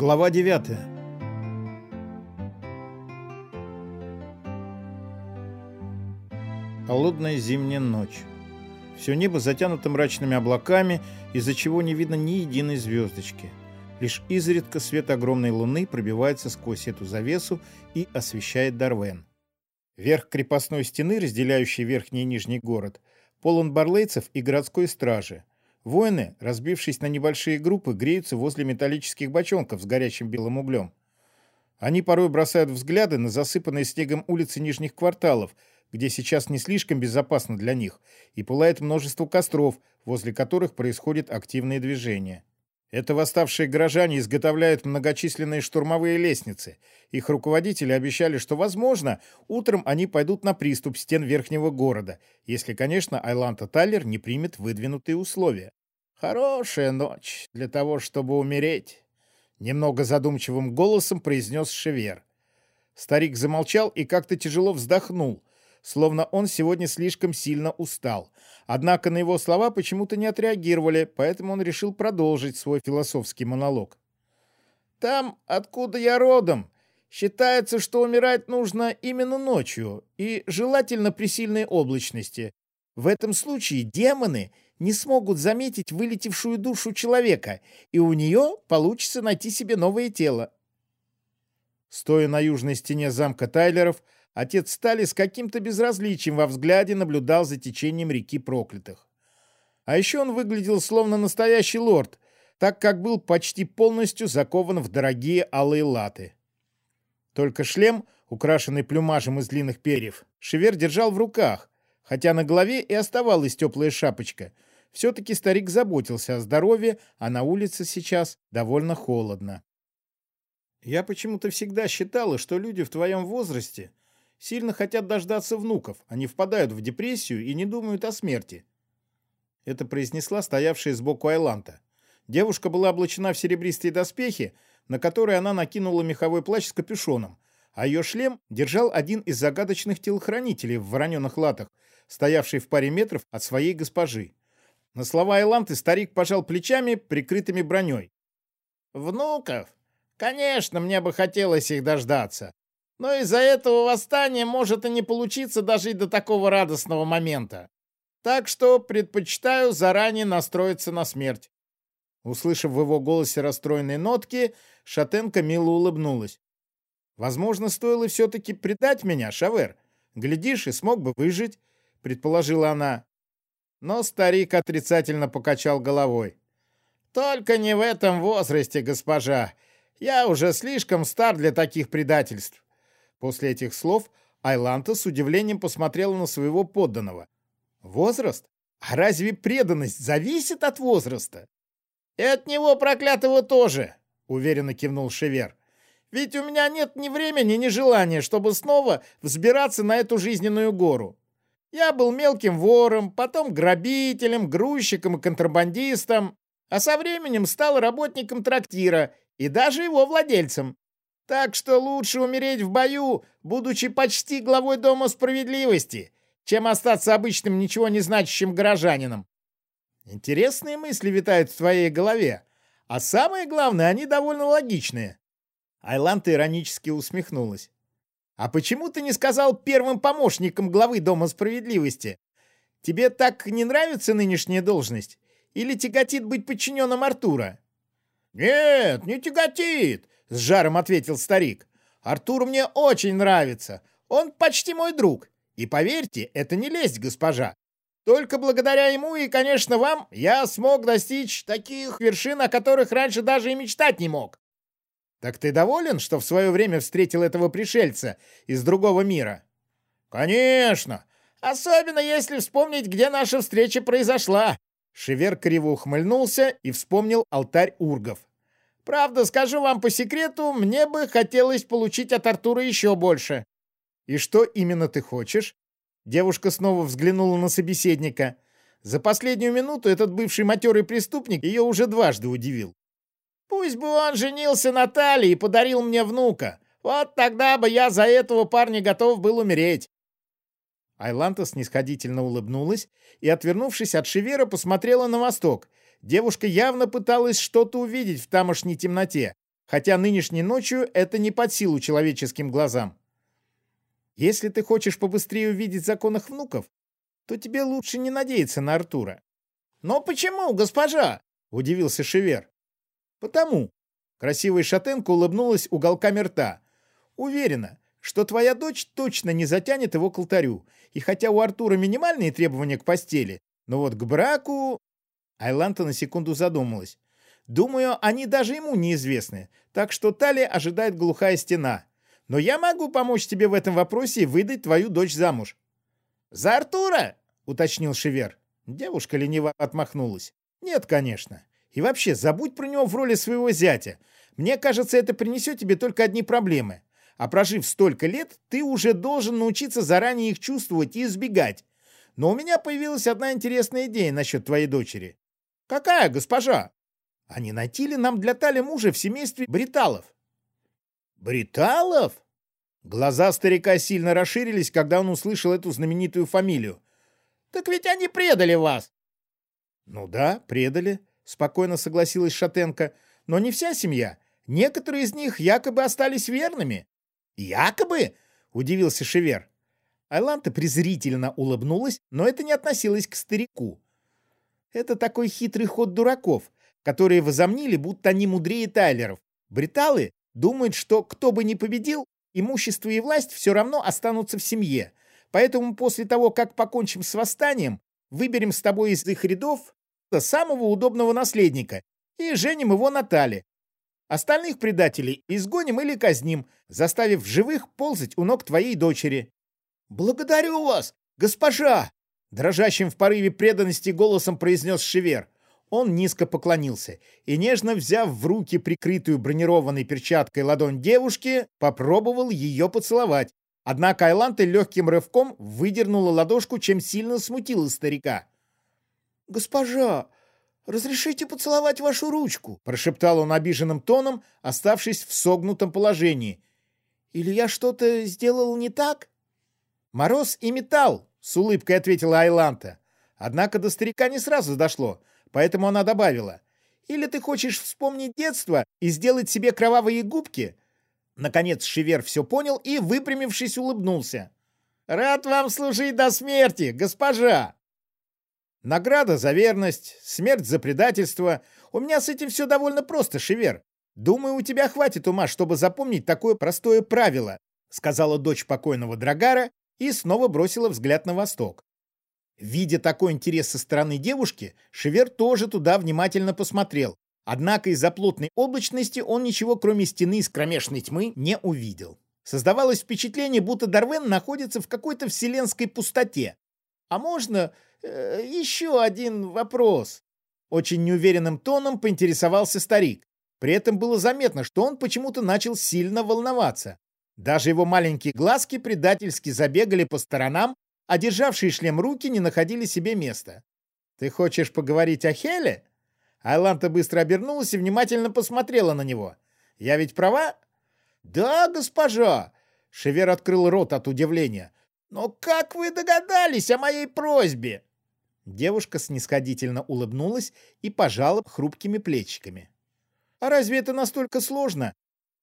Глава 9 Холодная зимняя ночь. Все небо затянуто мрачными облаками, из-за чего не видно ни единой звездочки. Лишь изредка свет огромной луны пробивается сквозь эту завесу и освещает Дарвен. Верх крепостной стены, разделяющей верхний и нижний город, полон барлейцев и городской стражи. Воины, разбившись на небольшие группы, греются возле металлических бочонков с горячим белым углем. Они порой бросают взгляды на засыпанные снегом улицы нижних кварталов, где сейчас не слишком безопасно для них, и пылает множество костров, возле которых происходит активное движение. Это восставшие горожане изготовляют многочисленные штурмовые лестницы. Их руководители обещали, что, возможно, утром они пойдут на приступ стен верхнего города, если, конечно, Айланта Тайлер не примет выдвинутые условия. «Хорошая ночь для того, чтобы умереть», — немного задумчивым голосом произнес Шевер. Старик замолчал и как-то тяжело вздохнул — словно он сегодня слишком сильно устал. Однако на его слова почему-то не отреагировали, поэтому он решил продолжить свой философский монолог. «Там, откуда я родом, считается, что умирать нужно именно ночью и желательно при сильной облачности. В этом случае демоны не смогут заметить вылетевшую душу человека, и у нее получится найти себе новое тело. Стоя на южной стене замка Тайлеров, отец Стали с каким-то безразличием во взгляде наблюдал за течением реки проклятых. А еще он выглядел словно настоящий лорд, так как был почти полностью закован в дорогие алые латы. Только шлем, украшенный плюмажем из длинных перьев, Шевер держал в руках, хотя на голове и оставалась теплая шапочка. Все-таки старик заботился о здоровье, а на улице сейчас довольно холодно. «Я почему-то всегда считала, что люди в твоем возрасте сильно хотят дождаться внуков, они впадают в депрессию и не думают о смерти. Это произнесла стоявшая сбоку Айланта. Девушка была облачена в серебристые доспехи, на которые она накинула меховой плащ с капюшоном, а ее шлем держал один из загадочных телохранителей в вороненых латах, стоявший в паре метров от своей госпожи. На слова Айланты старик пожал плечами, прикрытыми броней. «Внуков? Конечно, мне бы хотелось их дождаться. Но из-за этого восстания может и не получиться и до такого радостного момента. Так что предпочитаю заранее настроиться на смерть. Услышав в его голосе расстроенные нотки, Шатенко мило улыбнулась. «Возможно, стоило все-таки предать меня, Шавер. Глядишь, и смог бы выжить», — предположила она. Но старик отрицательно покачал головой. «Только не в этом возрасте, госпожа. Я уже слишком стар для таких предательств. После этих слов Айланта с удивлением посмотрела на своего подданного. «Возраст? А разве преданность зависит от возраста?» «И от него, проклятого, тоже», — уверенно кивнул Шевер. «Ведь у меня нет ни времени, ни желания, чтобы снова взбираться на эту жизненную гору. Я был мелким вором, потом грабителем, грузчиком и контрабандистом, а со временем стал работником трактира и даже его владельцем. Так что лучше умереть в бою, будучи почти главой Дома справедливости, чем остаться обычным ничего не значащим горожанином. Интересные мысли витают в твоей голове, а самое главное, они довольно логичные. Айланта иронически усмехнулась. «А почему ты не сказал первым помощником главы Дома справедливости? Тебе так не нравится нынешняя должность? Или тяготит быть подчиненным Артура?» «Нет, не тяготит. С жаром ответил старик. Артур мне очень нравится. Он почти мой друг. И поверьте, это не лесть, госпожа. Только благодаря ему и, конечно, вам я смог достичь таких вершин, о которых раньше даже и мечтать не мог. Так ты доволен, что в свое время встретил этого пришельца из другого мира? Конечно. Особенно если вспомнить, где наша встреча произошла. Шевер криво ухмыльнулся и вспомнил алтарь ургов. Правда, скажу вам по секрету, мне бы хотелось получить от Артура еще больше. И что именно ты хочешь? Девушка снова взглянула на собеседника. За последнюю минуту этот бывший матерый преступник ее уже дважды удивил. Пусть бы он женился на Талии и подарил мне внука. Вот тогда бы я за этого парня готов был умереть. Айланта снисходительно улыбнулась и, отвернувшись от Шевера, посмотрела на восток — Девушка явно пыталась что-то увидеть в тамошней темноте, хотя нынешней ночью это не под силу человеческим глазам. Если ты хочешь побыстрее увидеть законных внуков, то тебе лучше не надеяться на Артура. «Но почему, госпожа?» — удивился Шевер. «Потому». Красивая шатенка улыбнулась уголками рта. «Уверена, что твоя дочь точно не затянет его к алтарю, и хотя у Артура минимальные требования к постели, но вот к браку...» Айланта на секунду задумалась. «Думаю, они даже ему неизвестны, так что Талия ожидает глухая стена. Но я могу помочь тебе в этом вопросе и выдать твою дочь замуж». «За Артура?» — уточнил Шевер. Девушка лениво отмахнулась. «Нет, конечно. И вообще, забудь про него в роли своего зятя. Мне кажется, это принесет тебе только одни проблемы. А прожив столько лет, ты уже должен научиться заранее их чувствовать и избегать. Но у меня появилась одна интересная идея насчет твоей дочери. Какая, госпожа? А не найти ли нам для Тали мужа в семействе Бриталов? Бриталов? Глаза старика сильно расширились, когда он услышал эту знаменитую фамилию. Так ведь они предали вас. Ну да, предали, спокойно согласилась Шатенко. Но не вся семья. Некоторые из них якобы остались верными. Якобы? Удивился Шевер. Айланта презрительно улыбнулась, но это не относилось к старику. Это такой хитрый ход дураков, которые возомнили, будто они мудрее Тайлеров. Бриталы думают, что кто бы ни победил, имущество и власть все равно останутся в семье. Поэтому после того, как покончим с восстанием, выберем с тобой из их рядов самого удобного наследника и женим его на Тале. Остальных предателей изгоним или казним, заставив живых ползать у ног твоей дочери. «Благодарю вас, госпожа!» Дрожащим в порыве преданности голосом произнес Шевер. Он низко поклонился и, нежно взяв в руки прикрытую бронированной перчаткой ладонь девушки, попробовал ее поцеловать. Однако Айланта легким рывком выдернула ладошку, чем сильно смутила старика. «Госпожа, разрешите поцеловать вашу ручку?» прошептал он обиженным тоном, оставшись в согнутом положении. «Или я что-то сделал не так?» «Мороз и металл», — с улыбкой ответила Айланта. Однако до старика не сразу дошло, поэтому она добавила. «Или ты хочешь вспомнить детство и сделать себе кровавые губки?» Наконец Шевер все понял и, выпрямившись, улыбнулся. «Рад вам служить до смерти, госпожа!» «Награда за верность, смерть за предательство. У меня с этим все довольно просто, Шевер. Думаю, у тебя хватит ума, чтобы запомнить такое простое правило», сказала дочь покойного Драгара и снова бросила взгляд на восток. Видя такой интерес со стороны девушки, Шевер тоже туда внимательно посмотрел. Однако из-за плотной облачности он ничего, кроме стены из кромешной тьмы, не увидел. Создавалось впечатление, будто Дарвен находится в какой-то вселенской пустоте. «А можно э, еще один вопрос?» Очень неуверенным тоном поинтересовался старик. При этом было заметно, что он почему-то начал сильно волноваться. Даже его маленькие глазки предательски забегали по сторонам, а державшие шлем руки не находили себе места. «Ты хочешь поговорить о Хеле?» Айланта быстро обернулась и внимательно посмотрела на него. «Я ведь права?» «Да, госпожа!» Шевер открыл рот от удивления. «Но как вы догадались о моей просьбе?» Девушка снисходительно улыбнулась и пожала хрупкими плечиками. «А разве это настолько сложно?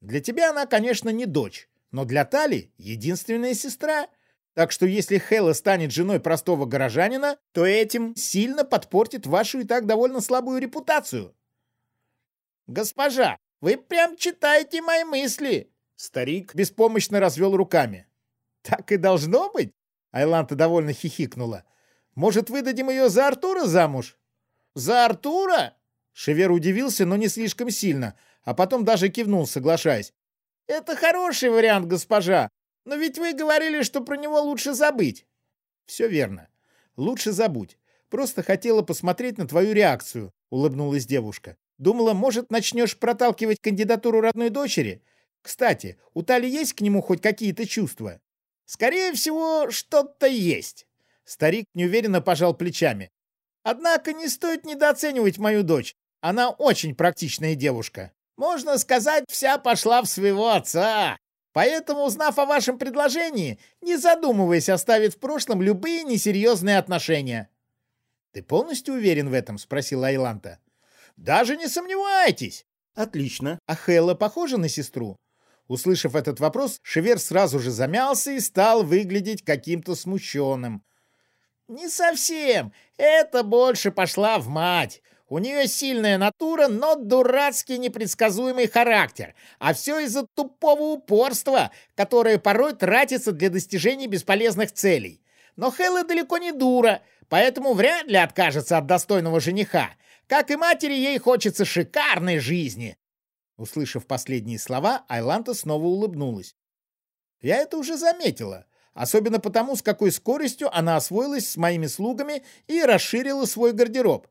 Для тебя она, конечно, не дочь, но для Тали единственная сестра. Так что если Хэлла станет женой простого горожанина, то этим сильно подпортит вашу и так довольно слабую репутацию. «Госпожа, вы прям читаете мои мысли!» Старик беспомощно развел руками. «Так и должно быть?» Айланта довольно хихикнула. «Может, выдадим ее за Артура замуж?» «За Артура?» Шевер удивился, но не слишком сильно, а потом даже кивнул, соглашаясь. «Это хороший вариант, госпожа, но ведь вы говорили, что про него лучше забыть». «Все верно. Лучше забудь. Просто хотела посмотреть на твою реакцию», — улыбнулась девушка. «Думала, может, начнешь проталкивать кандидатуру родной дочери? Кстати, у Тали есть к нему хоть какие-то чувства?» «Скорее всего, что-то есть». Старик неуверенно пожал плечами. «Однако не стоит недооценивать мою дочь. Она очень практичная девушка. Можно сказать, вся пошла в своего отца. Поэтому, узнав о вашем предложении, не задумываясь, оставит в прошлом любые несерьезные отношения». «Ты полностью уверен в этом?» — спросил Айланта. «Даже не сомневайтесь!» Отлично. А Хелла похожа на сестру? Услышав этот вопрос, Шевер сразу же замялся и стал выглядеть каким-то смущенным. «Не совсем. Это больше пошла в мать. У нее сильная натура, но дурацкий непредсказуемый характер. А все из-за тупого упорства, которое порой тратится для достижения бесполезных целей. Но Хелла далеко не дура, поэтому вряд ли откажется от достойного жениха. Как и матери, ей хочется шикарной жизни. Услышав последние слова, Айланта снова улыбнулась. Я это уже заметила, особенно потому, с какой скоростью она освоилась с моими слугами и расширила свой гардероб.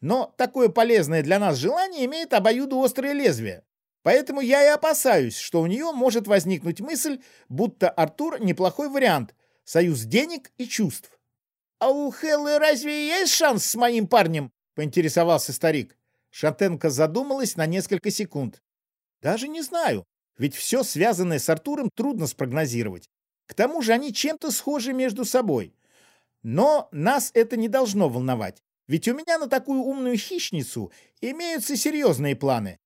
Но такое полезное для нас желание имеет обоюдоострое лезвие. Поэтому я и опасаюсь, что у нее может возникнуть мысль, будто Артур неплохой вариант, союз денег и чувств. «А у Хеллы разве есть шанс с моим парнем?» — поинтересовался старик. Шатенко задумалась на несколько секунд. Даже не знаю, ведь все связанное с Артуром трудно спрогнозировать. К тому же они чем-то схожи между собой. Но нас это не должно волновать, ведь у меня на такую умную хищницу имеются серьезные планы.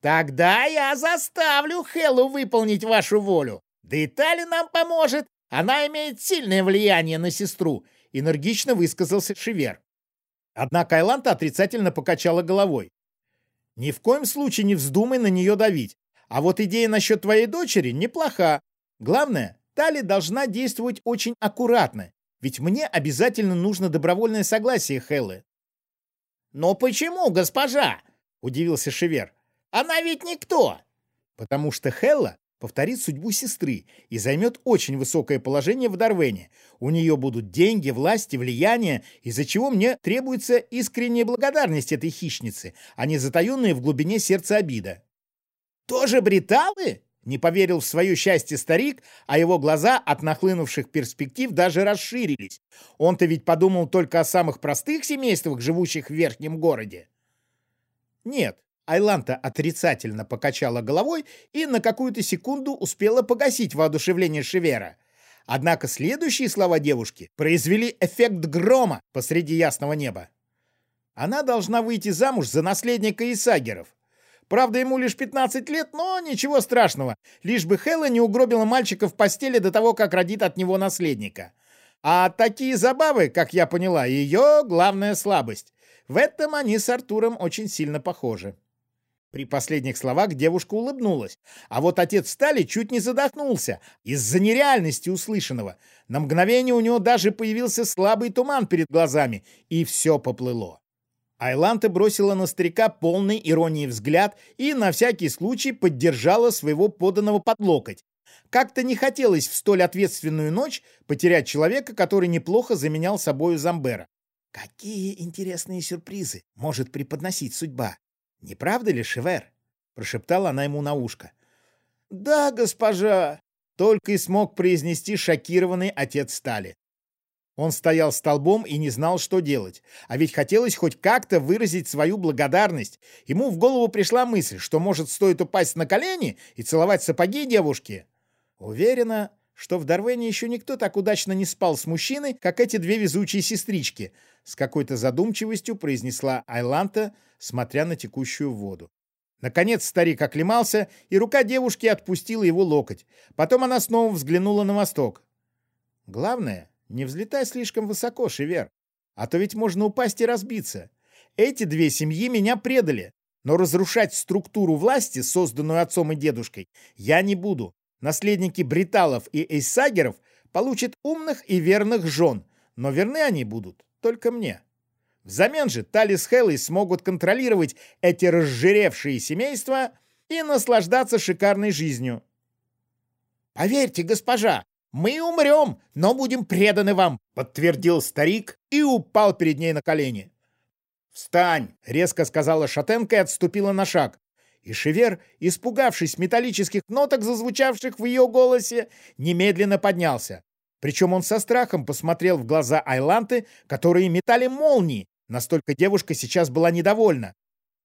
Тогда я заставлю Хеллу выполнить вашу волю. Да и Тали нам поможет. Она имеет сильное влияние на сестру, энергично высказался Шевер. Однако Айланта отрицательно покачала головой. Ни в коем случае не вздумай на нее давить. А вот идея насчет твоей дочери неплоха. Главное, Тали должна действовать очень аккуратно, ведь мне обязательно нужно добровольное согласие Хеллы. «Но почему, госпожа?» — удивился Шевер. «Она ведь никто!» «Потому что Хелла повторит судьбу сестры и займет очень высокое положение в Дарвене. У нее будут деньги, власть и влияние, из-за чего мне требуется искренняя благодарность этой хищницы, а не затаенная в глубине сердца обида. «Тоже бриталы?» — не поверил в свое счастье старик, а его глаза от нахлынувших перспектив даже расширились. Он-то ведь подумал только о самых простых семействах, живущих в верхнем городе. «Нет, Айланта отрицательно покачала головой и на какую-то секунду успела погасить воодушевление Шевера. Однако следующие слова девушки произвели эффект грома посреди ясного неба. Она должна выйти замуж за наследника Исагеров. Правда, ему лишь 15 лет, но ничего страшного, лишь бы Хэлла не угробила мальчика в постели до того, как родит от него наследника. А такие забавы, как я поняла, ее главная слабость. В этом они с Артуром очень сильно похожи. При последних словах девушка улыбнулась, а вот отец Стали чуть не задохнулся из-за нереальности услышанного. На мгновение у него даже появился слабый туман перед глазами, и все поплыло. Айланта бросила на старика полный иронии взгляд и на всякий случай поддержала своего поданного под локоть. Как-то не хотелось в столь ответственную ночь потерять человека, который неплохо заменял собою Замбера. Какие интересные сюрпризы может преподносить судьба. «Не правда ли, Шевер?» — прошептала она ему на ушко. «Да, госпожа!» — только и смог произнести шокированный отец Стали. Он стоял столбом и не знал, что делать. А ведь хотелось хоть как-то выразить свою благодарность. Ему в голову пришла мысль, что, может, стоит упасть на колени и целовать сапоги девушки. Уверена, что в Дарвене еще никто так удачно не спал с мужчиной, как эти две везучие сестрички, с какой-то задумчивостью произнесла Айланта, смотря на текущую воду. Наконец старик оклемался, и рука девушки отпустила его локоть. Потом она снова взглянула на восток. «Главное, не взлетай слишком высоко, Шевер, а то ведь можно упасть и разбиться. Эти две семьи меня предали, но разрушать структуру власти, созданную отцом и дедушкой, я не буду. Наследники Бриталов и Эйсагеров получат умных и верных жен, но верны они будут только мне. Взамен же Тали с Хеллой смогут контролировать эти разжиревшие семейства и наслаждаться шикарной жизнью. «Поверьте, госпожа, мы умрем, но будем преданы вам», — подтвердил старик и упал перед ней на колени. «Встань!» — резко сказала Шатенко и отступила на шаг. И Шевер, испугавшись металлических ноток, зазвучавших в ее голосе, немедленно поднялся. Причем он со страхом посмотрел в глаза Айланты, которые метали молнии, Настолько девушка сейчас была недовольна.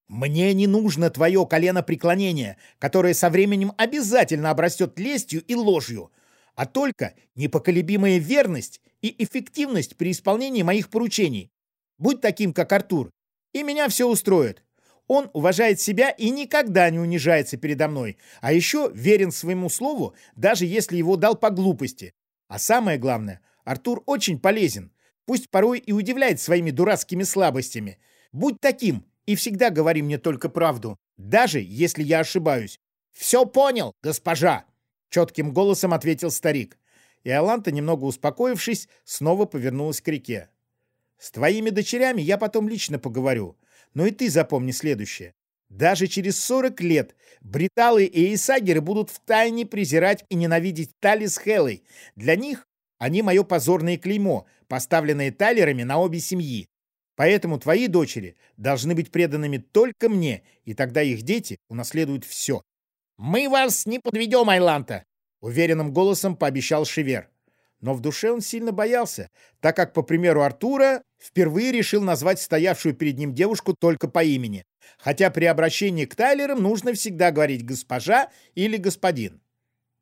«Мне не нужно твое колено преклонения, которое со временем обязательно обрастет лестью и ложью, а только непоколебимая верность и эффективность при исполнении моих поручений. Будь таким, как Артур, и меня все устроит. Он уважает себя и никогда не унижается передо мной, а еще верен своему слову, даже если его дал по глупости. А самое главное, Артур очень полезен, пусть порой и удивляет своими дурацкими слабостями. Будь таким и всегда говори мне только правду, даже если я ошибаюсь. «Все понял, госпожа!» — четким голосом ответил старик. И Аланта, немного успокоившись, снова повернулась к реке. «С твоими дочерями я потом лично поговорю. Но и ты запомни следующее. Даже через 40 лет бриталы и эйсагеры будут втайне презирать и ненавидеть Тали с Хеллой. Для них они мое позорное клеймо, поставленное Тайлерами на обе семьи. Поэтому твои дочери должны быть преданными только мне, и тогда их дети унаследуют все. «Мы вас не подведем, Айланта!» — уверенным голосом пообещал Шевер. Но в душе он сильно боялся, так как, по примеру Артура, впервые решил назвать стоявшую перед ним девушку только по имени, хотя при обращении к Тайлерам нужно всегда говорить «госпожа» или «господин».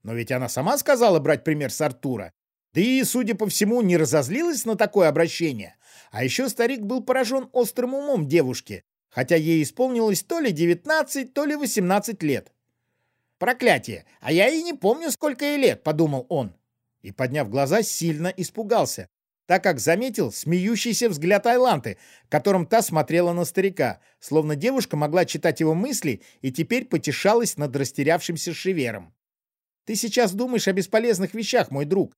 Но ведь она сама сказала брать пример с Артура. Да и, судя по всему, не разозлилась на такое обращение. А еще старик был поражен острым умом девушки, хотя ей исполнилось то ли 19, то ли 18 лет. «Проклятие! А я и не помню, сколько ей лет», — подумал он и, подняв глаза, сильно испугался, так как заметил смеющийся взгляд Айланты, которым та смотрела на старика, словно девушка могла читать его мысли и теперь потешалась над растерявшимся шевером. «Ты сейчас думаешь о бесполезных вещах, мой друг.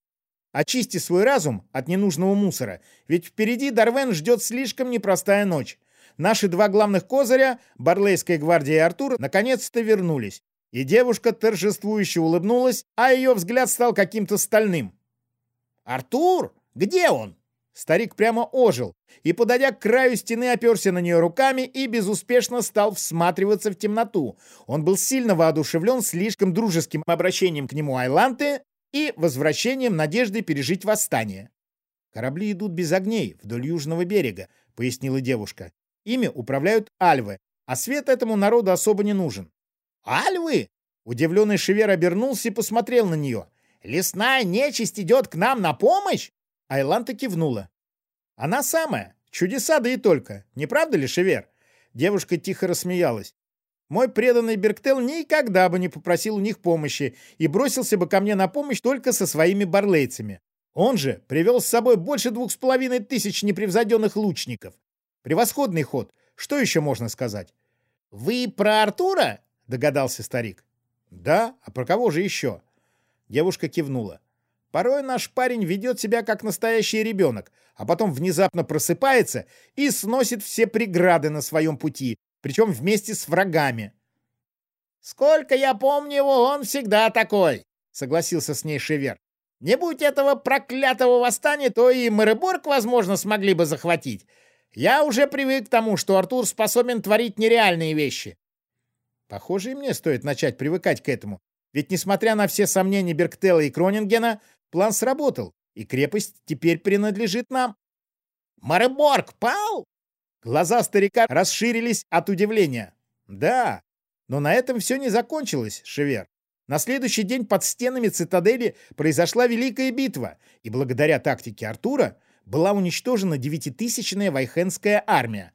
Очисти свой разум от ненужного мусора, ведь впереди Дарвен ждет слишком непростая ночь. Наши два главных козыря, Барлейская гвардия и Артур, наконец-то вернулись. И девушка торжествующе улыбнулась, а ее взгляд стал каким-то стальным. «Артур? Где он?» Старик прямо ожил и, подойдя к краю стены, оперся на нее руками и безуспешно стал всматриваться в темноту. Он был сильно воодушевлен слишком дружеским обращением к нему Айланты и возвращением надежды пережить восстание. «Корабли идут без огней вдоль южного берега», — пояснила девушка. «Ими управляют альвы, а свет этому народу особо не нужен. «Альвы?» Удивленный Шевер обернулся и посмотрел на нее. «Лесная нечисть идет к нам на помощь?» Айланта кивнула. «Она самая. Чудеса, да и только. Не правда ли, Шевер?» Девушка тихо рассмеялась. «Мой преданный Берктел никогда бы не попросил у них помощи и бросился бы ко мне на помощь только со своими барлейцами. Он же привел с собой больше двух с половиной тысяч непревзойденных лучников. Превосходный ход. Что еще можно сказать?» «Вы про Артура?» — догадался старик. «Да? А про кого же еще?» Девушка кивнула. «Порой наш парень ведет себя как настоящий ребенок, а потом внезапно просыпается и сносит все преграды на своем пути, причем вместе с врагами». «Сколько я помню его, он всегда такой», — согласился с ней Шевер. «Не будь этого проклятого восстания, то и Мэреборг, возможно, смогли бы захватить. Я уже привык к тому, что Артур способен творить нереальные вещи. Похоже, и мне стоит начать привыкать к этому. Ведь, несмотря на все сомнения Берктелла и Кронингена, план сработал, и крепость теперь принадлежит нам. «Мареборг пал?» Глаза старика расширились от удивления. «Да, но на этом все не закончилось, Шевер. На следующий день под стенами цитадели произошла великая битва, и благодаря тактике Артура была уничтожена девятитысячная вайхенская армия.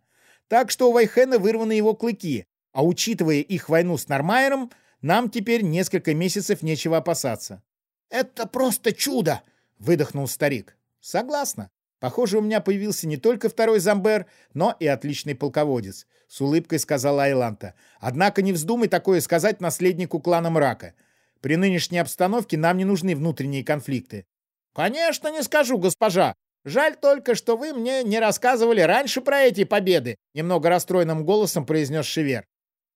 Так что у Вайхена вырваны его клыки, а учитывая их войну с Нормайером, нам теперь несколько месяцев нечего опасаться. «Это просто чудо!» — выдохнул старик. «Согласна. Похоже, у меня появился не только второй Замбер, но и отличный полководец», — с улыбкой сказала Айланта. «Однако не вздумай такое сказать наследнику клана Мрака. При нынешней обстановке нам не нужны внутренние конфликты». «Конечно не скажу, госпожа. Жаль только, что вы мне не рассказывали раньше про эти победы», — немного расстроенным голосом произнес Шевер.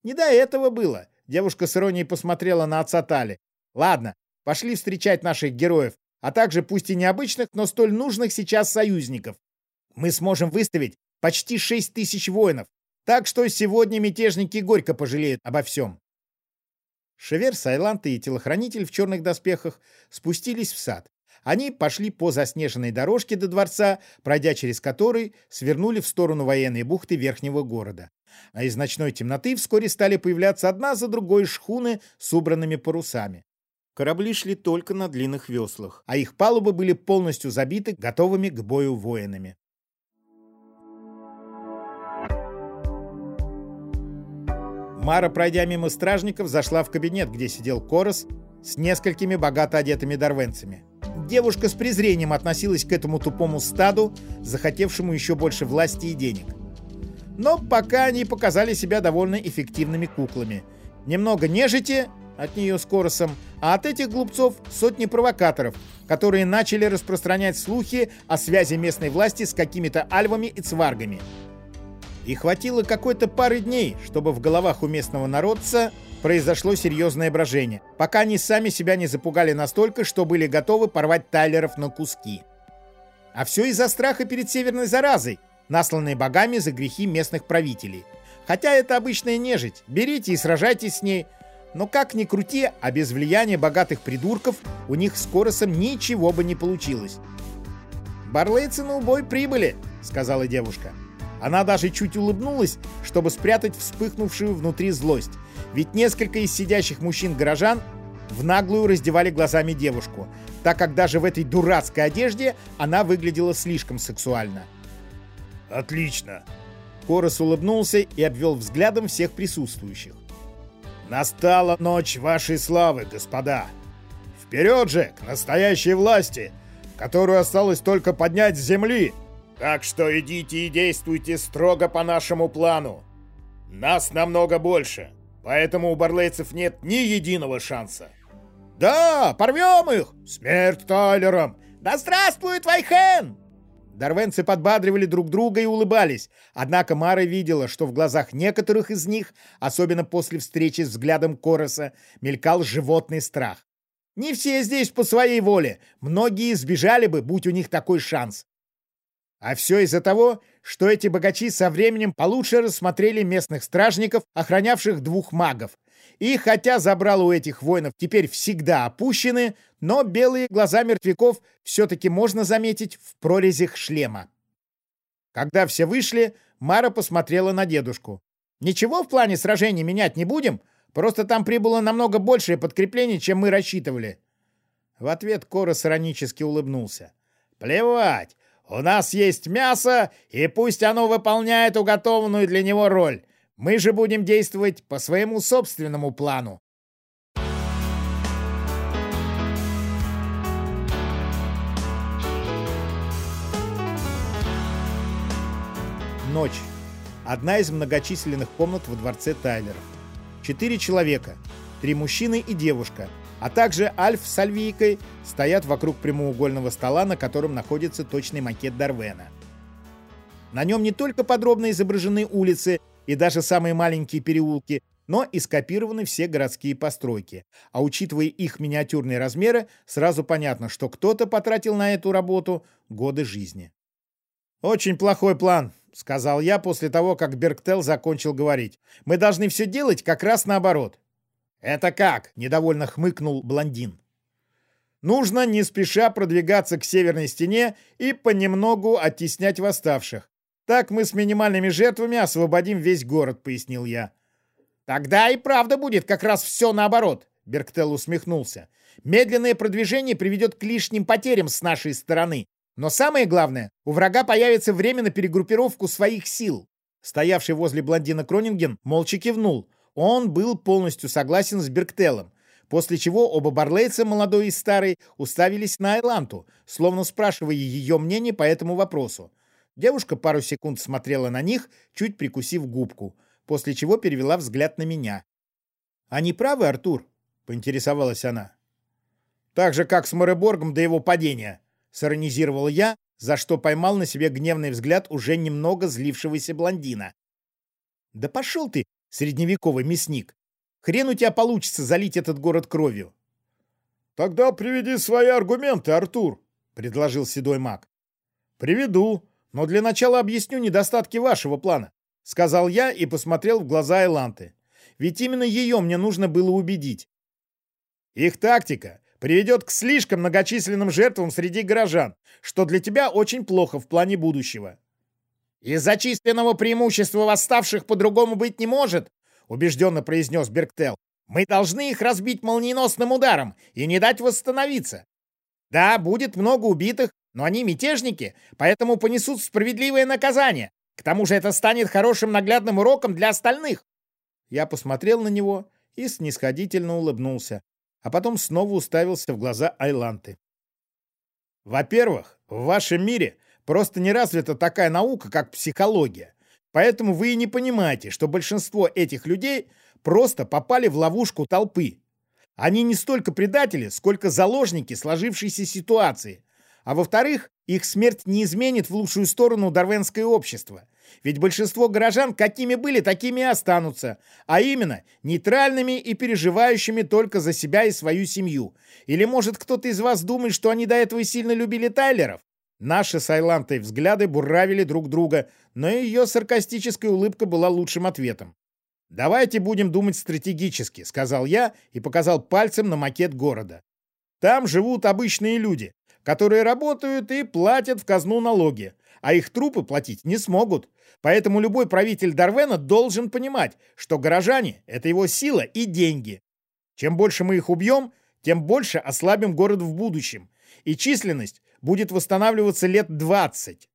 Не до этого было. Девушка с иронией посмотрела на отца Тали. Ладно, пошли встречать наших героев, а также пусть и необычных, но столь нужных сейчас союзников. Мы сможем выставить почти шесть тысяч воинов, так что сегодня мятежники горько пожалеют обо всем. Шевер, Сайланта и телохранитель в черных доспехах спустились в сад. Они пошли по заснеженной дорожке до дворца, пройдя через который свернули в сторону военной бухты верхнего города а из ночной темноты вскоре стали появляться одна за другой шхуны с убранными парусами. Корабли шли только на длинных веслах, а их палубы были полностью забиты готовыми к бою воинами. Мара, пройдя мимо стражников, зашла в кабинет, где сидел Корос с несколькими богато одетыми дарвенцами. Девушка с презрением относилась к этому тупому стаду, захотевшему еще больше власти и денег. Но пока они показали себя довольно эффективными куклами. Немного нежити от нее с Коросом, а от этих глупцов сотни провокаторов, которые начали распространять слухи о связи местной власти с какими-то альвами и цваргами. И хватило какой-то пары дней, чтобы в головах у местного народца произошло серьезное брожение, пока они сами себя не запугали настолько, что были готовы порвать Тайлеров на куски. А все из-за страха перед северной заразой, насланной богами за грехи местных правителей. Хотя это обычная нежить, берите и сражайтесь с ней, но как ни крути, а без влияния богатых придурков у них с Коросом ничего бы не получилось. «Барлейцы на убой прибыли», — сказала девушка. Она даже чуть улыбнулась, чтобы спрятать вспыхнувшую внутри злость. Ведь несколько из сидящих мужчин-горожан в наглую раздевали глазами девушку, так как даже в этой дурацкой одежде она выглядела слишком сексуально. «Отлично!» Корос улыбнулся и обвел взглядом всех присутствующих. «Настала ночь вашей славы, господа! Вперед же, к настоящей власти, которую осталось только поднять с земли!» Так что идите и действуйте строго по нашему плану. Нас намного больше, поэтому у барлейцев нет ни единого шанса. Да, порвем их! Смерть Тайлерам! Да здравствует Вайхен! Дарвенцы подбадривали друг друга и улыбались, однако Мара видела, что в глазах некоторых из них, особенно после встречи с взглядом Короса, мелькал животный страх. Не все здесь по своей воле, многие сбежали бы, будь у них такой шанс. А все из-за того, что эти богачи со временем получше рассмотрели местных стражников, охранявших двух магов. И хотя забрал у этих воинов теперь всегда опущены, но белые глаза мертвяков все-таки можно заметить в прорезях шлема. Когда все вышли, Мара посмотрела на дедушку. «Ничего в плане сражений менять не будем? Просто там прибыло намного большее подкрепление, чем мы рассчитывали». В ответ Корос иронически улыбнулся. «Плевать! У нас есть мясо, и пусть оно выполняет уготованную для него роль. Мы же будем действовать по своему собственному плану. Ночь. Одна из многочисленных комнат во дворце Тайлеров. Четыре человека. Три мужчины и девушка – а также Альф с Альвийкой стоят вокруг прямоугольного стола, на котором находится точный макет Дарвена. На нем не только подробно изображены улицы и даже самые маленькие переулки, но и скопированы все городские постройки. А учитывая их миниатюрные размеры, сразу понятно, что кто-то потратил на эту работу годы жизни. «Очень плохой план», — сказал я после того, как Берктел закончил говорить. «Мы должны все делать как раз наоборот. «Это как?» — недовольно хмыкнул блондин. «Нужно не спеша продвигаться к северной стене и понемногу оттеснять восставших. Так мы с минимальными жертвами освободим весь город», — пояснил я. «Тогда и правда будет как раз все наоборот», — Берктел усмехнулся. «Медленное продвижение приведет к лишним потерям с нашей стороны. Но самое главное, у врага появится время на перегруппировку своих сил». Стоявший возле блондина Кронинген молча кивнул — он был полностью согласен с Берктелом, после чего оба барлейца, молодой и старый, уставились на Айланту, словно спрашивая ее мнение по этому вопросу. Девушка пару секунд смотрела на них, чуть прикусив губку, после чего перевела взгляд на меня. «Они правы, Артур?» — поинтересовалась она. «Так же, как с Мореборгом до его падения», — сиронизировал я, за что поймал на себе гневный взгляд уже немного злившегося блондина. «Да пошел ты!» средневековый мясник. Хрен у тебя получится залить этот город кровью. — Тогда приведи свои аргументы, Артур, — предложил седой маг. — Приведу, но для начала объясню недостатки вашего плана, — сказал я и посмотрел в глаза Эланты. Ведь именно ее мне нужно было убедить. Их тактика приведет к слишком многочисленным жертвам среди горожан, что для тебя очень плохо в плане будущего. «Из-за численного преимущества восставших по-другому быть не может», убежденно произнес Берктел. «Мы должны их разбить молниеносным ударом и не дать восстановиться. Да, будет много убитых, но они мятежники, поэтому понесут справедливое наказание. К тому же это станет хорошим наглядным уроком для остальных». Я посмотрел на него и снисходительно улыбнулся, а потом снова уставился в глаза Айланты. Во-первых, в вашем мире просто не развита такая наука, как психология. Поэтому вы и не понимаете, что большинство этих людей просто попали в ловушку толпы. Они не столько предатели, сколько заложники сложившейся ситуации. А во-вторых, их смерть не изменит в лучшую сторону дарвенское общество. Ведь большинство горожан какими были, такими и останутся. А именно, нейтральными и переживающими только за себя и свою семью. Или может кто-то из вас думает, что они до этого сильно любили Тайлеров? Наши с Айлантой взгляды буравили друг друга, но ее саркастическая улыбка была лучшим ответом. «Давайте будем думать стратегически», — сказал я и показал пальцем на макет города. «Там живут обычные люди, которые работают и платят в казну налоги, а их трупы платить не смогут. Поэтому любой правитель Дарвена должен понимать, что горожане — это его сила и деньги. Чем больше мы их убьем, тем больше ослабим город в будущем, и численность будет восстанавливаться лет 20.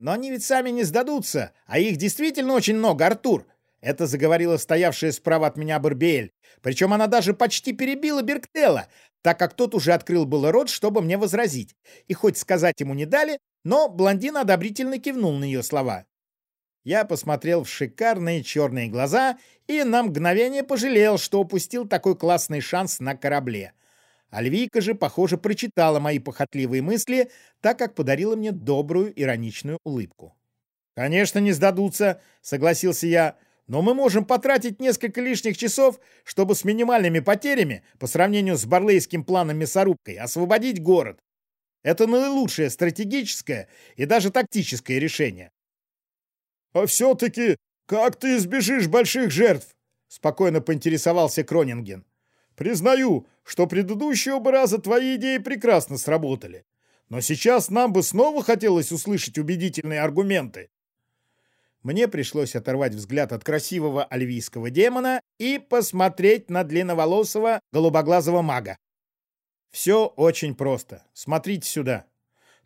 Но они ведь сами не сдадутся, а их действительно очень много, Артур. Это заговорила стоявшая справа от меня Барбиэль. Причем она даже почти перебила Берктела, так как тот уже открыл было рот, чтобы мне возразить. И хоть сказать ему не дали, но блондин одобрительно кивнул на ее слова. Я посмотрел в шикарные черные глаза и на мгновение пожалел, что упустил такой классный шанс на корабле. Альвийка же, похоже, прочитала мои похотливые мысли, так как подарила мне добрую ироничную улыбку. «Конечно, не сдадутся», — согласился я, «но мы можем потратить несколько лишних часов, чтобы с минимальными потерями, по сравнению с барлейским планом мясорубкой, освободить город. Это наилучшее стратегическое и даже тактическое решение». «А все-таки как ты избежишь больших жертв?» — спокойно поинтересовался Кронинген. Признаю, что предыдущие оба раза твои идеи прекрасно сработали. Но сейчас нам бы снова хотелось услышать убедительные аргументы. Мне пришлось оторвать взгляд от красивого альвийского демона и посмотреть на длинноволосого голубоглазого мага. Все очень просто. Смотрите сюда.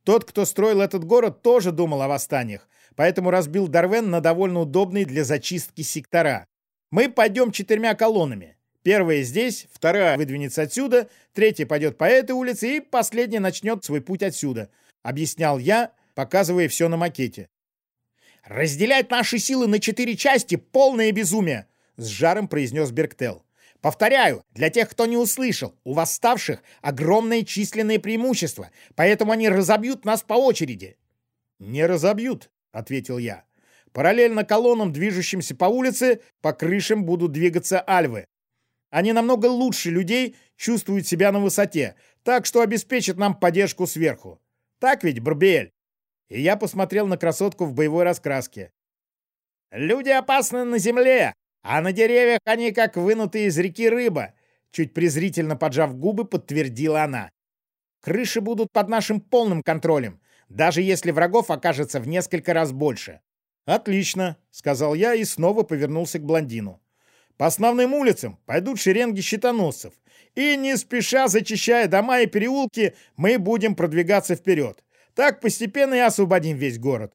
Тот, кто строил этот город, тоже думал о восстаниях, поэтому разбил Дарвен на довольно удобные для зачистки сектора. Мы пойдем четырьмя колоннами. Первая здесь, вторая выдвинется отсюда, третья пойдет по этой улице и последняя начнет свой путь отсюда», — объяснял я, показывая все на макете. «Разделять наши силы на четыре части — полное безумие!» — с жаром произнес Берктел. «Повторяю, для тех, кто не услышал, у восставших огромное численное преимущество, поэтому они разобьют нас по очереди». «Не разобьют», — ответил я. «Параллельно колоннам, движущимся по улице, по крышам будут двигаться альвы. Они намного лучше людей чувствуют себя на высоте, так что обеспечат нам поддержку сверху. Так ведь, Барбиэль?» И я посмотрел на красотку в боевой раскраске. «Люди опасны на земле, а на деревьях они как вынутые из реки рыба», чуть презрительно поджав губы, подтвердила она. «Крыши будут под нашим полным контролем, даже если врагов окажется в несколько раз больше». «Отлично», — сказал я и снова повернулся к блондину. По основным улицам пойдут шеренги щитоносцев, и не спеша зачищая дома и переулки, мы будем продвигаться вперед. Так постепенно и освободим весь город.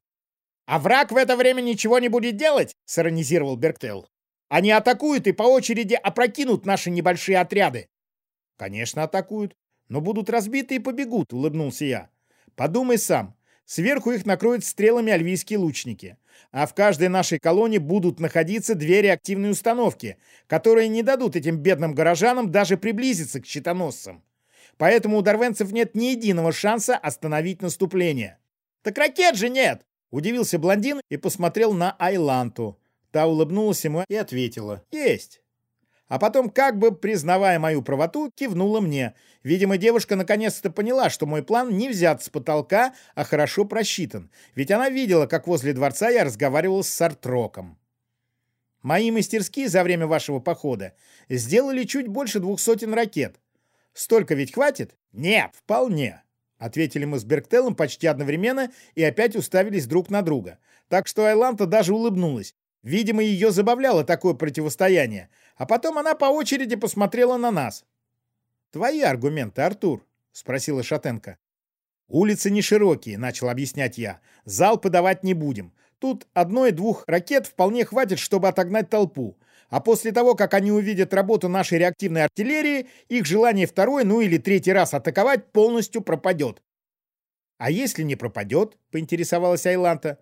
«А враг в это время ничего не будет делать?» — сиронизировал Берктел. «Они атакуют и по очереди опрокинут наши небольшие отряды». «Конечно, атакуют, но будут разбиты и побегут», — улыбнулся я. «Подумай сам. Сверху их накроют стрелами альвийские лучники а в каждой нашей колонии будут находиться две реактивные установки, которые не дадут этим бедным горожанам даже приблизиться к щитоносцам. Поэтому у дарвенцев нет ни единого шанса остановить наступление. «Так ракет же нет!» — удивился блондин и посмотрел на Айланту. Та улыбнулась ему и ответила. «Есть!» А потом, как бы признавая мою правоту, кивнула мне. Видимо, девушка наконец-то поняла, что мой план не взят с потолка, а хорошо просчитан. Ведь она видела, как возле дворца я разговаривал с Сартроком. Мои мастерские за время вашего похода сделали чуть больше двух сотен ракет. Столько ведь хватит? Нет, вполне. Ответили мы с Берктеллом почти одновременно и опять уставились друг на друга. Так что Айланта даже улыбнулась. Видимо, ее забавляло такое противостояние. А потом она по очереди посмотрела на нас. «Твои аргументы, Артур?» — спросила Шатенко. «Улицы не широкие», — начал объяснять я. «Зал подавать не будем. Тут одной-двух ракет вполне хватит, чтобы отогнать толпу. А после того, как они увидят работу нашей реактивной артиллерии, их желание второй, ну или третий раз атаковать полностью пропадет. «А если не пропадет?» — поинтересовалась Айланта.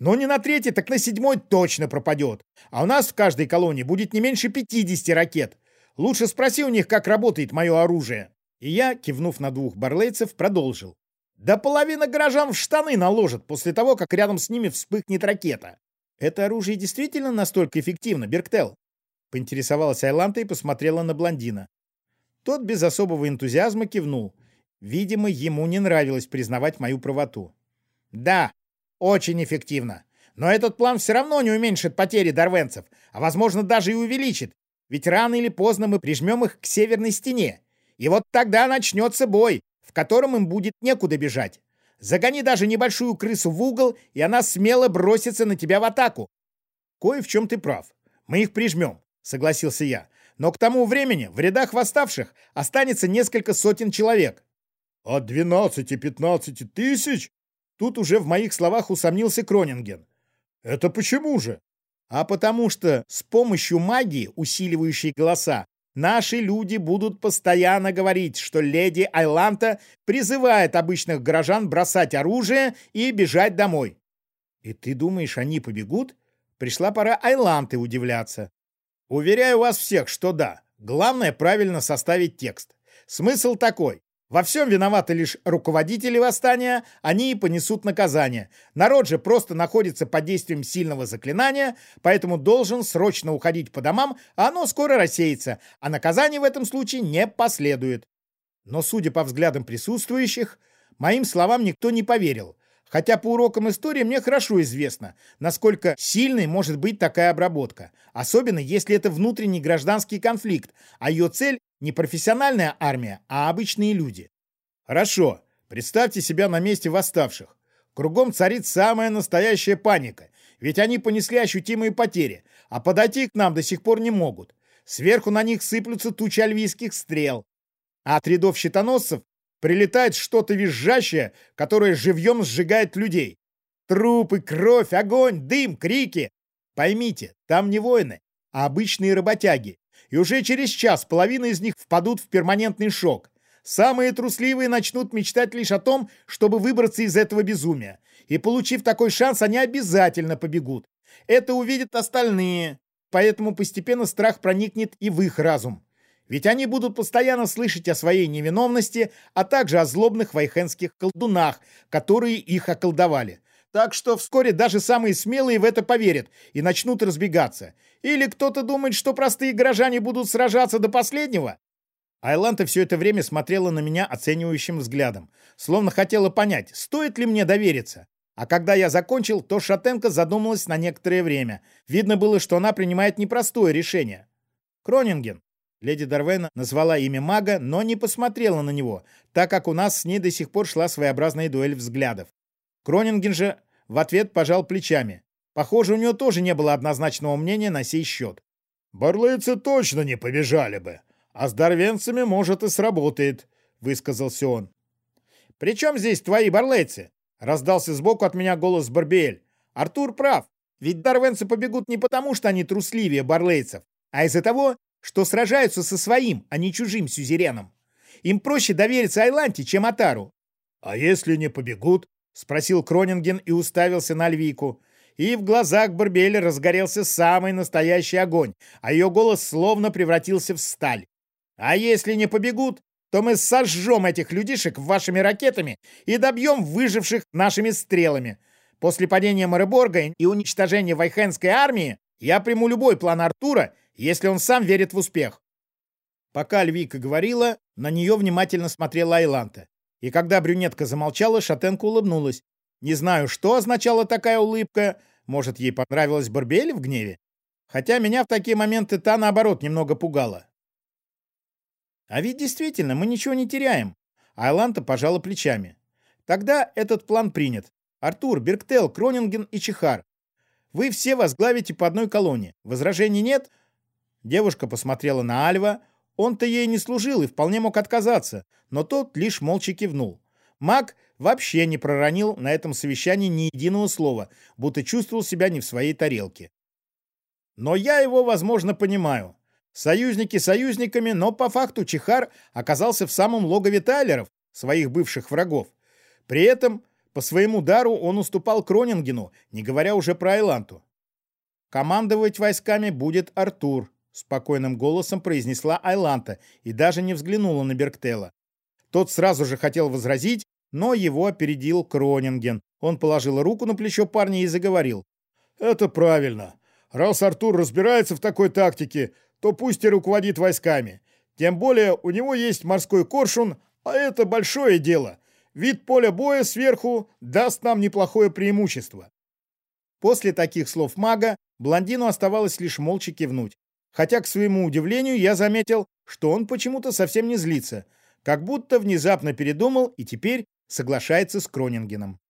«Ну, не на третий, так на седьмой точно пропадет. А у нас в каждой колонии будет не меньше 50 ракет. Лучше спроси у них, как работает мое оружие». И я, кивнув на двух барлейцев, продолжил. Да половина горожан в штаны наложат после того, как рядом с ними вспыхнет ракета. Это оружие действительно настолько эффективно, Берктел? Поинтересовалась Айланта и посмотрела на блондина. Тот без особого энтузиазма кивнул. Видимо, ему не нравилось признавать мою правоту. Да, очень эффективно. Но этот план все равно не уменьшит потери дарвенцев, а, возможно, даже и увеличит. Ведь рано или поздно мы прижмем их к северной стене. И вот тогда начнется бой, в котором им будет некуда бежать. Загони даже небольшую крысу в угол, и она смело бросится на тебя в атаку. Кое в чем ты прав. Мы их прижмем, согласился я. Но к тому времени в рядах восставших останется несколько сотен человек. От 12-15 тысяч? Тут уже в моих словах усомнился Кронинген. Это почему же? А потому что с помощью магии, усиливающей голоса, Наши люди будут постоянно говорить, что леди Айланта призывает обычных горожан бросать оружие и бежать домой. И ты думаешь, они побегут? Пришла пора Айланты удивляться. Уверяю вас всех, что да. Главное правильно составить текст. Смысл такой. Во всем виноваты лишь руководители восстания, они и понесут наказание. Народ же просто находится под действием сильного заклинания, поэтому должен срочно уходить по домам, а оно скоро рассеется, а наказание в этом случае не последует. Но, судя по взглядам присутствующих, моим словам никто не поверил, хотя по урокам истории мне хорошо известно, насколько сильной может быть такая обработка, особенно если это внутренний гражданский конфликт, а ее цель не профессиональная армия, а обычные люди. Хорошо, представьте себя на месте восставших. Кругом царит самая настоящая паника, ведь они понесли ощутимые потери, а подойти к нам до сих пор не могут. Сверху на них сыплются тучи альвийских стрел. А от рядов щитоносцев прилетает что-то визжащее, которое живьем сжигает людей. Трупы, кровь, огонь, дым, крики. Поймите, там не воины, а обычные работяги, и уже через час половина из них впадут в перманентный шок. Самые трусливые начнут мечтать лишь о том, чтобы выбраться из этого безумия. И получив такой шанс, они обязательно побегут. Это увидят остальные. Поэтому постепенно страх проникнет и в их разум. Ведь они будут постоянно слышать о своей невиновности, а также о злобных вайхенских колдунах, которые их околдовали. Так что вскоре даже самые смелые в это поверят и начнут разбегаться. Или кто-то думает, что простые горожане будут сражаться до последнего? Айланта все это время смотрела на меня оценивающим взглядом, словно хотела понять, стоит ли мне довериться. А когда я закончил, то Шатенко задумалась на некоторое время. Видно было, что она принимает непростое решение. «Кронинген». Леди Дарвена назвала имя мага, но не посмотрела на него, так как у нас с ней до сих пор шла своеобразная дуэль взглядов. Кронинген же в ответ пожал плечами. Похоже, у него тоже не было однозначного мнения на сей счет. «Барлейцы точно не побежали бы, а с дарвенцами, может, и сработает», — высказался он. «При чем здесь твои барлейцы?» — раздался сбоку от меня голос Барбиэль. «Артур прав, ведь дарвенцы побегут не потому, что они трусливее барлейцев, а из-за того, что сражаются со своим, а не чужим сюзереном. Им проще довериться Айланте, чем Атару». «А если не побегут?» — спросил Кронинген и уставился на Львику. И в глазах Барбели разгорелся самый настоящий огонь, а ее голос словно превратился в сталь. «А если не побегут, то мы сожжем этих людишек вашими ракетами и добьем выживших нашими стрелами. После падения Мореборга и уничтожения Вайхенской армии я приму любой план Артура, если он сам верит в успех». Пока Львика говорила, на нее внимательно смотрела Айланта. И когда брюнетка замолчала, Шатенко улыбнулась. Не знаю, что означала такая улыбка. Может, ей понравилась Барбель в гневе? Хотя меня в такие моменты та, наоборот, немного пугала. А ведь действительно, мы ничего не теряем. Айланта пожала плечами. Тогда этот план принят. Артур, Берктел, Кронинген и Чихар. Вы все возглавите по одной колонне. Возражений нет? Девушка посмотрела на Альва, он-то ей не служил и вполне мог отказаться, но тот лишь молча кивнул. Маг вообще не проронил на этом совещании ни единого слова, будто чувствовал себя не в своей тарелке. Но я его, возможно, понимаю. Союзники союзниками, но по факту Чихар оказался в самом логове Тайлеров, своих бывших врагов. При этом по своему дару он уступал Кронингену, не говоря уже про Айланту. «Командовать войсками будет Артур», — спокойным голосом произнесла Айланта и даже не взглянула на Берктела. Тот сразу же хотел возразить, но его опередил Кронинген. Он положил руку на плечо парня и заговорил. «Это правильно. Раз Артур разбирается в такой тактике, то пусть и руководит войсками. Тем более у него есть морской коршун, а это большое дело. Вид поля боя сверху даст нам неплохое преимущество». После таких слов мага блондину оставалось лишь молча кивнуть. Хотя, к своему удивлению, я заметил, что он почему-то совсем не злится, как будто внезапно передумал и теперь соглашается с Кронингеном.